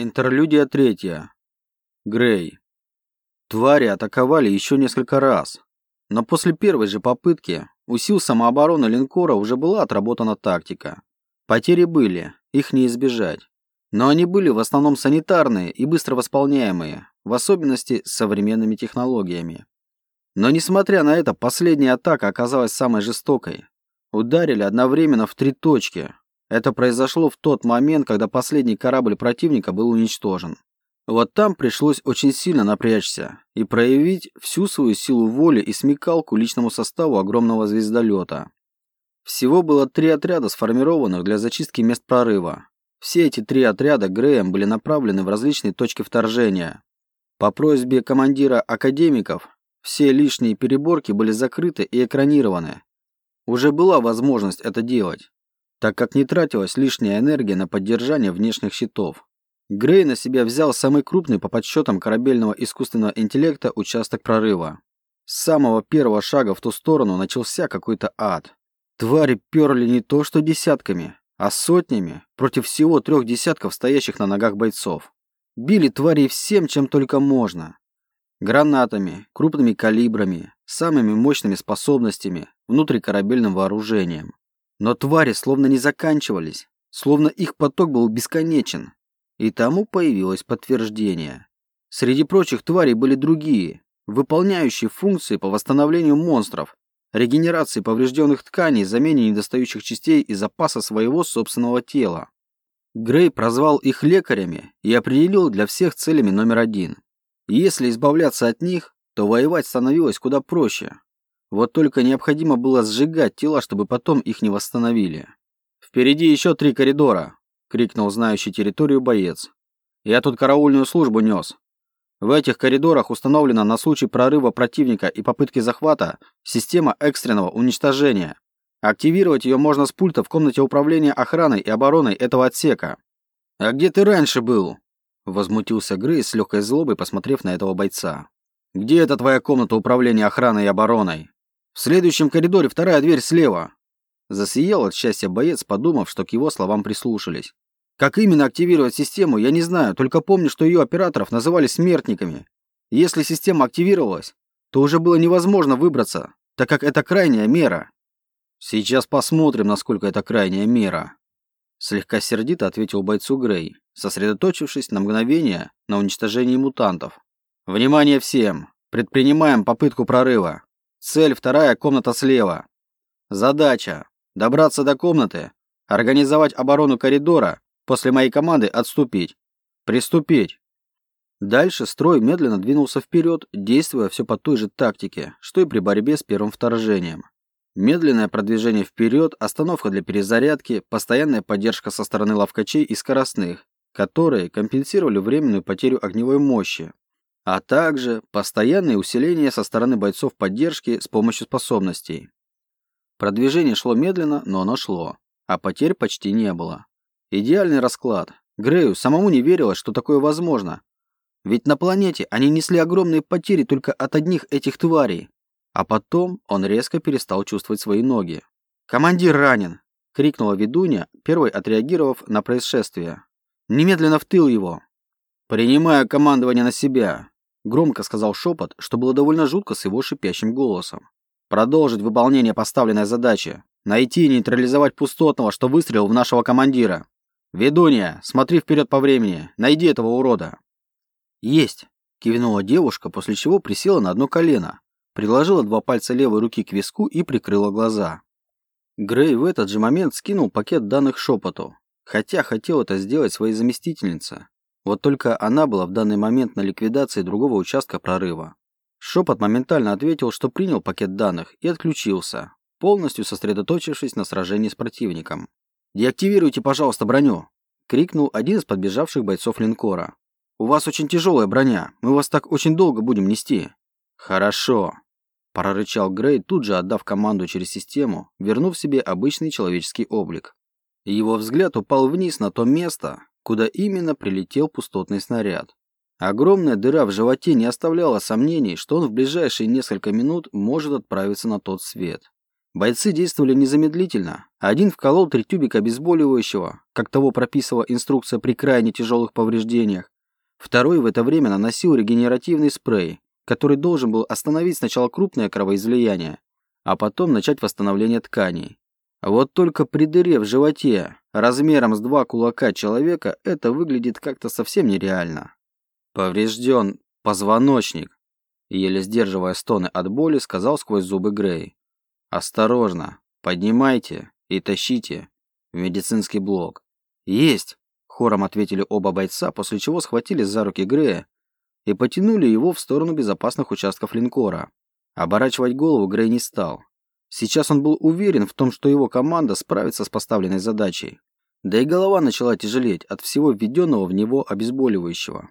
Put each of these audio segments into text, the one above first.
Интерлюдия третья. Грей. Твари атаковали еще несколько раз, но после первой же попытки у сил самообороны линкора уже была отработана тактика. Потери были, их не избежать. Но они были в основном санитарные и быстро восполняемые, в особенности с современными технологиями. Но несмотря на это, последняя атака оказалась самой жестокой. Ударили одновременно в три точки, это произошло в тот момент, когда последний корабль противника был уничтожен. Вот там пришлось очень сильно напрячься и проявить всю свою силу воли и смекалку личному составу огромного звездолета. Всего было три отряда, сформированных для зачистки мест прорыва. Все эти три отряда Греем были направлены в различные точки вторжения. По просьбе командира академиков все лишние переборки были закрыты и экранированы. Уже была возможность это делать так как не тратилась лишняя энергия на поддержание внешних щитов. Грей на себя взял самый крупный по подсчетам корабельного искусственного интеллекта участок прорыва. С самого первого шага в ту сторону начался какой-то ад. Твари перли не то что десятками, а сотнями против всего трех десятков стоящих на ногах бойцов. Били твари всем, чем только можно. Гранатами, крупными калибрами, самыми мощными способностями, внутрикорабельным вооружением. Но твари словно не заканчивались, словно их поток был бесконечен. И тому появилось подтверждение. Среди прочих тварей были другие, выполняющие функции по восстановлению монстров, регенерации поврежденных тканей, замене недостающих частей и запаса своего собственного тела. Грей прозвал их лекарями и определил для всех целями номер один. если избавляться от них, то воевать становилось куда проще. Вот только необходимо было сжигать тела, чтобы потом их не восстановили. «Впереди еще три коридора!» — крикнул знающий территорию боец. «Я тут караульную службу нес. В этих коридорах установлена на случай прорыва противника и попытки захвата система экстренного уничтожения. Активировать ее можно с пульта в комнате управления охраной и обороной этого отсека. «А где ты раньше был?» Возмутился Грей с легкой злобой, посмотрев на этого бойца. «Где эта твоя комната управления охраной и обороной?» В следующем коридоре вторая дверь слева. Засиял от счастья боец, подумав, что к его словам прислушались. Как именно активировать систему, я не знаю, только помню, что ее операторов называли смертниками. Если система активировалась, то уже было невозможно выбраться, так как это крайняя мера. Сейчас посмотрим, насколько это крайняя мера. Слегка сердито ответил бойцу Грей, сосредоточившись на мгновение на уничтожении мутантов. Внимание всем! Предпринимаем попытку прорыва. Цель вторая комната слева. Задача добраться до комнаты, организовать оборону коридора, после моей команды отступить. Приступить. Дальше строй медленно двинулся вперед, действуя все по той же тактике, что и при борьбе с первым вторжением. Медленное продвижение вперед, остановка для перезарядки, постоянная поддержка со стороны ловкачей и скоростных, которые компенсировали временную потерю огневой мощи, а также постоянное усиление со стороны бойцов поддержки с помощью способностей. Продвижение шло медленно, но оно шло, а потерь почти не было. Идеальный расклад. Грею самому не верилось, что такое возможно. Ведь на планете они несли огромные потери только от одних этих тварей. А потом он резко перестал чувствовать свои ноги. «Командир ранен!» — крикнула ведунья, первой отреагировав на происшествие. «Немедленно в тыл его!» «Принимаю командование на себя!» Громко сказал шепот, что было довольно жутко с его шипящим голосом. Продолжить выполнение поставленной задачи. Найти и нейтрализовать пустотного, что выстрелил в нашего командира. Ведунья, смотри вперед по времени. Найди этого урода. Есть. Кивнула девушка, после чего присела на одно колено, приложила два пальца левой руки к виску и прикрыла глаза. Грей в этот же момент скинул пакет данных шепоту, хотя хотел это сделать своей заместительнице. Вот только она была в данный момент на ликвидации другого участка прорыва. Шепот моментально ответил, что принял пакет данных и отключился, полностью сосредоточившись на сражении с противником. «Деактивируйте, пожалуйста, броню!» — крикнул один из подбежавших бойцов линкора. «У вас очень тяжелая броня, мы вас так очень долго будем нести». «Хорошо», — прорычал Грей, тут же отдав команду через систему, вернув себе обычный человеческий облик. Его взгляд упал вниз на то место, куда именно прилетел пустотный снаряд. Огромная дыра в животе не оставляла сомнений, что он в ближайшие несколько минут может отправиться на тот свет. Бойцы действовали незамедлительно. Один вколол три тюбика обезболивающего, как того прописывала инструкция при крайне тяжелых повреждениях. Второй в это время наносил регенеративный спрей, который должен был остановить сначала крупное кровоизлияние, а потом начать восстановление тканей. Вот только при дыре в животе размером с два кулака человека это выглядит как-то совсем нереально. Поврежден позвоночник, еле сдерживая стоны от боли, сказал сквозь зубы Грей. Осторожно, поднимайте и тащите в медицинский блок. Есть, хором ответили оба бойца, после чего схватили за руки Грея и потянули его в сторону безопасных участков линкора. Оборачивать голову Грей не стал. Сейчас он был уверен в том, что его команда справится с поставленной задачей. Да и голова начала тяжелеть от всего введенного в него обезболивающего.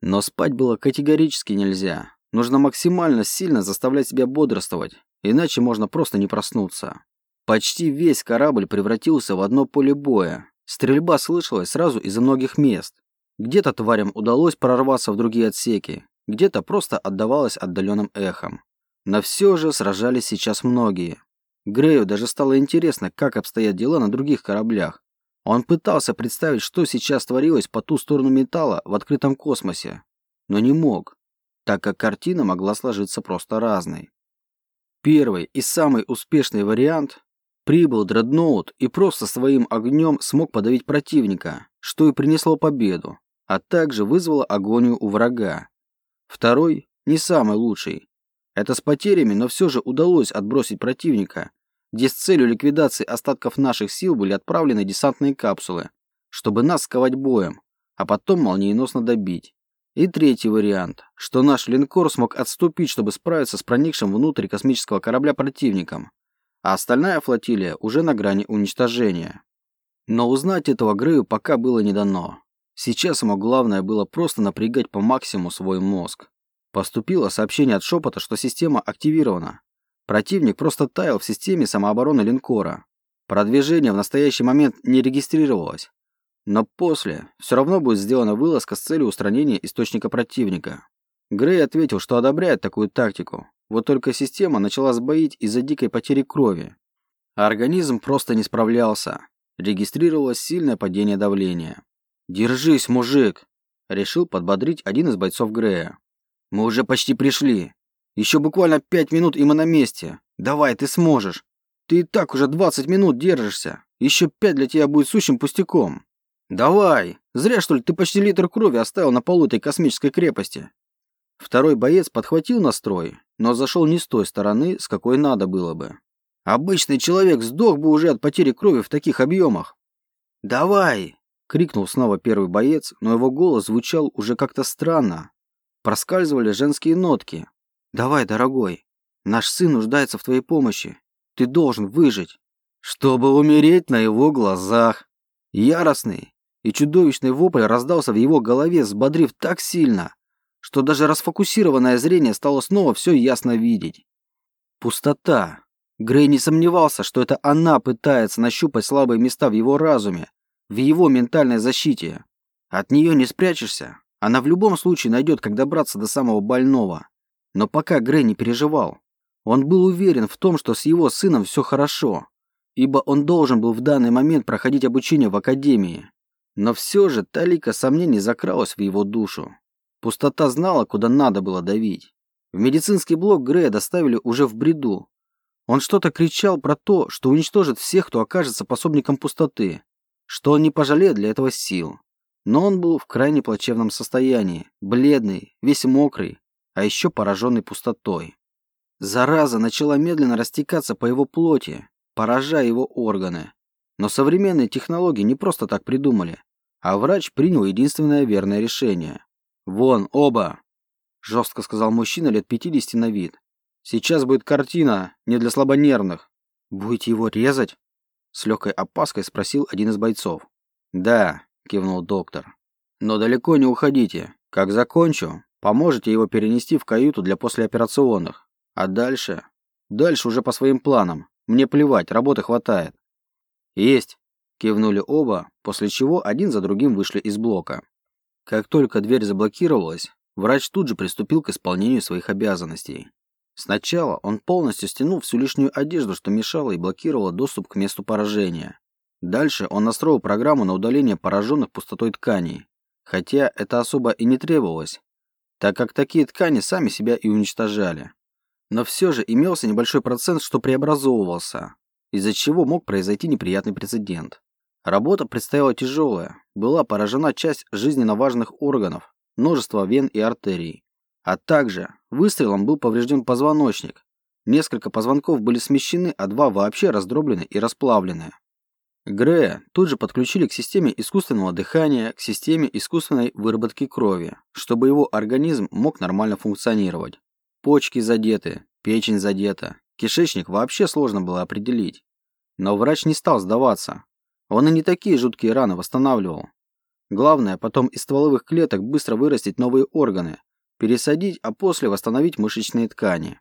Но спать было категорически нельзя. Нужно максимально сильно заставлять себя бодрствовать, иначе можно просто не проснуться. Почти весь корабль превратился в одно поле боя. Стрельба слышалась сразу из многих мест. Где-то тварям удалось прорваться в другие отсеки, где-то просто отдавалось отдаленным эхом. Но все же сражались сейчас многие. Грею даже стало интересно, как обстоят дела на других кораблях. Он пытался представить, что сейчас творилось по ту сторону металла в открытом космосе, но не мог, так как картина могла сложиться просто разной. Первый и самый успешный вариант прибыл дредноут и просто своим огнем смог подавить противника, что и принесло победу, а также вызвало агонию у врага. Второй, не самый лучший, это с потерями, но все же удалось отбросить противника, где с целью ликвидации остатков наших сил были отправлены десантные капсулы, чтобы нас сковать боем, а потом молниеносно добить. И третий вариант, что наш линкор смог отступить, чтобы справиться с проникшим внутрь космического корабля противником, а остальная флотилия уже на грани уничтожения. Но узнать этого Грею пока было не дано. Сейчас ему главное было просто напрягать по максимуму свой мозг. Поступило сообщение от шепота, что система активирована. Противник просто таял в системе самообороны линкора. Продвижение в настоящий момент не регистрировалось. Но после все равно будет сделана вылазка с целью устранения источника противника. Грей ответил, что одобряет такую тактику. Вот только система начала сбоить из-за дикой потери крови. Организм просто не справлялся. Регистрировалось сильное падение давления. «Держись, мужик!» Решил подбодрить один из бойцов Грея. Мы уже почти пришли. Еще буквально пять минут, и мы на месте. Давай, ты сможешь. Ты и так уже двадцать минут держишься. Еще пять для тебя будет сущим пустяком. Давай. Зря, что ли, ты почти литр крови оставил на полу этой космической крепости. Второй боец подхватил настрой, но зашел не с той стороны, с какой надо было бы. Обычный человек сдох бы уже от потери крови в таких объемах. «Давай!» — крикнул снова первый боец, но его голос звучал уже как-то странно, проскальзывали женские нотки. «Давай, дорогой, наш сын нуждается в твоей помощи. Ты должен выжить, чтобы умереть на его глазах». Яростный и чудовищный вопль раздался в его голове, взбодрив так сильно, что даже расфокусированное зрение стало снова все ясно видеть. Пустота. Грей не сомневался, что это она пытается нащупать слабые места в его разуме, в его ментальной защите. От нее не спрячешься, она в любом случае найдет, как добраться до самого больного. Но пока Грей не переживал. Он был уверен в том, что с его сыном все хорошо, ибо он должен был в данный момент проходить обучение в академии. Но все же талика сомнений закралась в его душу. Пустота знала, куда надо было давить. В медицинский блок Грея доставили уже в бреду. Он что-то кричал про то, что уничтожит всех, кто окажется пособником пустоты, что он не пожалеет для этого сил. Но он был в крайне плачевном состоянии, бледный, весь мокрый, а еще пораженный пустотой. Зараза начала медленно растекаться по его плоти, поражая его органы. Но современные технологии не просто так придумали, а врач принял единственное верное решение. «Вон, оба!» – жестко сказал мужчина лет 50 на вид. «Сейчас будет картина, не для слабонервных. Будете его резать?» С легкой опаской спросил один из бойцов. «Да, кивнул доктор. Но далеко не уходите. Как закончу, поможете его перенести в каюту для послеоперационных. А дальше? Дальше уже по своим планам. Мне плевать, работы хватает. Есть, кивнули оба, после чего один за другим вышли из блока. Как только дверь заблокировалась, врач тут же приступил к исполнению своих обязанностей. Сначала он полностью стянул всю лишнюю одежду, что мешало и блокировало доступ к месту поражения. Дальше он настроил программу на удаление пораженных пустотой тканей, хотя это особо и не требовалось, так как такие ткани сами себя и уничтожали. Но все же имелся небольшой процент, что преобразовывался, из-за чего мог произойти неприятный прецедент. Работа предстояла тяжелая, была поражена часть жизненно важных органов, множество вен и артерий. А также выстрелом был поврежден позвоночник, несколько позвонков были смещены, а два вообще раздроблены и расплавлены. Грея тут же подключили к системе искусственного дыхания, к системе искусственной выработки крови, чтобы его организм мог нормально функционировать. Почки задеты, печень задета, кишечник вообще сложно было определить. Но врач не стал сдаваться. Он и не такие жуткие раны восстанавливал. Главное, потом из стволовых клеток быстро вырастить новые органы, пересадить, а после восстановить мышечные ткани.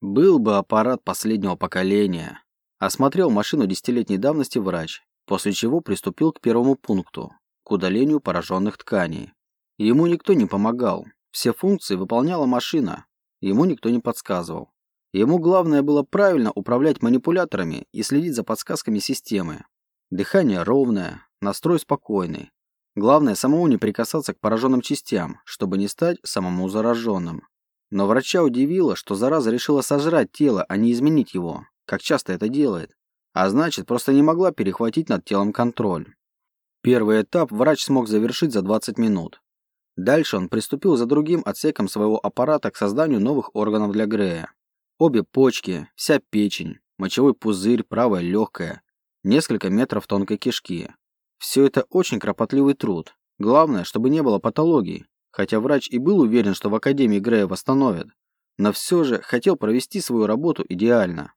Был бы аппарат последнего поколения. Осмотрел машину десятилетней давности врач, после чего приступил к первому пункту – к удалению пораженных тканей. Ему никто не помогал. Все функции выполняла машина. Ему никто не подсказывал. Ему главное было правильно управлять манипуляторами и следить за подсказками системы. Дыхание ровное, настрой спокойный. Главное самому не прикасаться к пораженным частям, чтобы не стать самому зараженным. Но врача удивило, что зараза решила сожрать тело, а не изменить его как часто это делает, а значит, просто не могла перехватить над телом контроль. Первый этап врач смог завершить за 20 минут. Дальше он приступил за другим отсеком своего аппарата к созданию новых органов для Грея. Обе почки, вся печень, мочевой пузырь, правая легкая, несколько метров тонкой кишки. Все это очень кропотливый труд. Главное, чтобы не было патологий, хотя врач и был уверен, что в Академии Грея восстановят, но все же хотел провести свою работу идеально.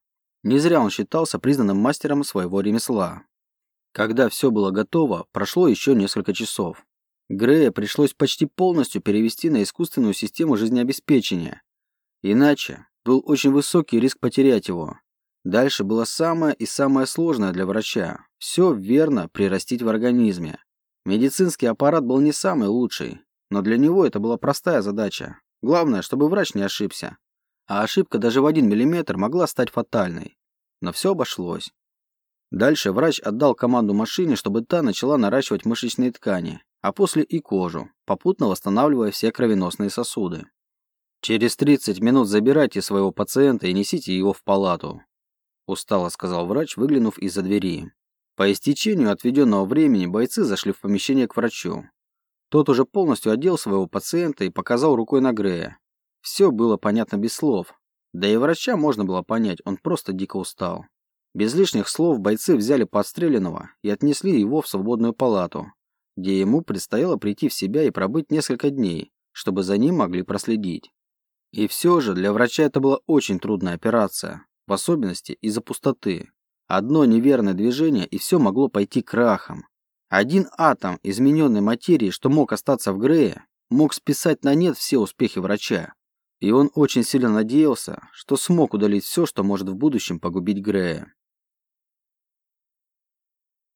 Не зря он считался признанным мастером своего ремесла. Когда все было готово, прошло еще несколько часов. Грея пришлось почти полностью перевести на искусственную систему жизнеобеспечения. Иначе был очень высокий риск потерять его. Дальше было самое и самое сложное для врача. Все верно прирастить в организме. Медицинский аппарат был не самый лучший, но для него это была простая задача. Главное, чтобы врач не ошибся а ошибка даже в один миллиметр могла стать фатальной. Но все обошлось. Дальше врач отдал команду машине, чтобы та начала наращивать мышечные ткани, а после и кожу, попутно восстанавливая все кровеносные сосуды. «Через 30 минут забирайте своего пациента и несите его в палату», устало сказал врач, выглянув из-за двери. По истечению отведенного времени бойцы зашли в помещение к врачу. Тот уже полностью одел своего пациента и показал рукой на Грея, все было понятно без слов. Да и врача можно было понять, он просто дико устал. Без лишних слов бойцы взяли подстреленного и отнесли его в свободную палату, где ему предстояло прийти в себя и пробыть несколько дней, чтобы за ним могли проследить. И все же для врача это была очень трудная операция, в особенности из-за пустоты. Одно неверное движение, и все могло пойти крахом. Один атом измененной материи, что мог остаться в Грее, мог списать на нет все успехи врача. И он очень сильно надеялся, что смог удалить все, что может в будущем погубить Грея.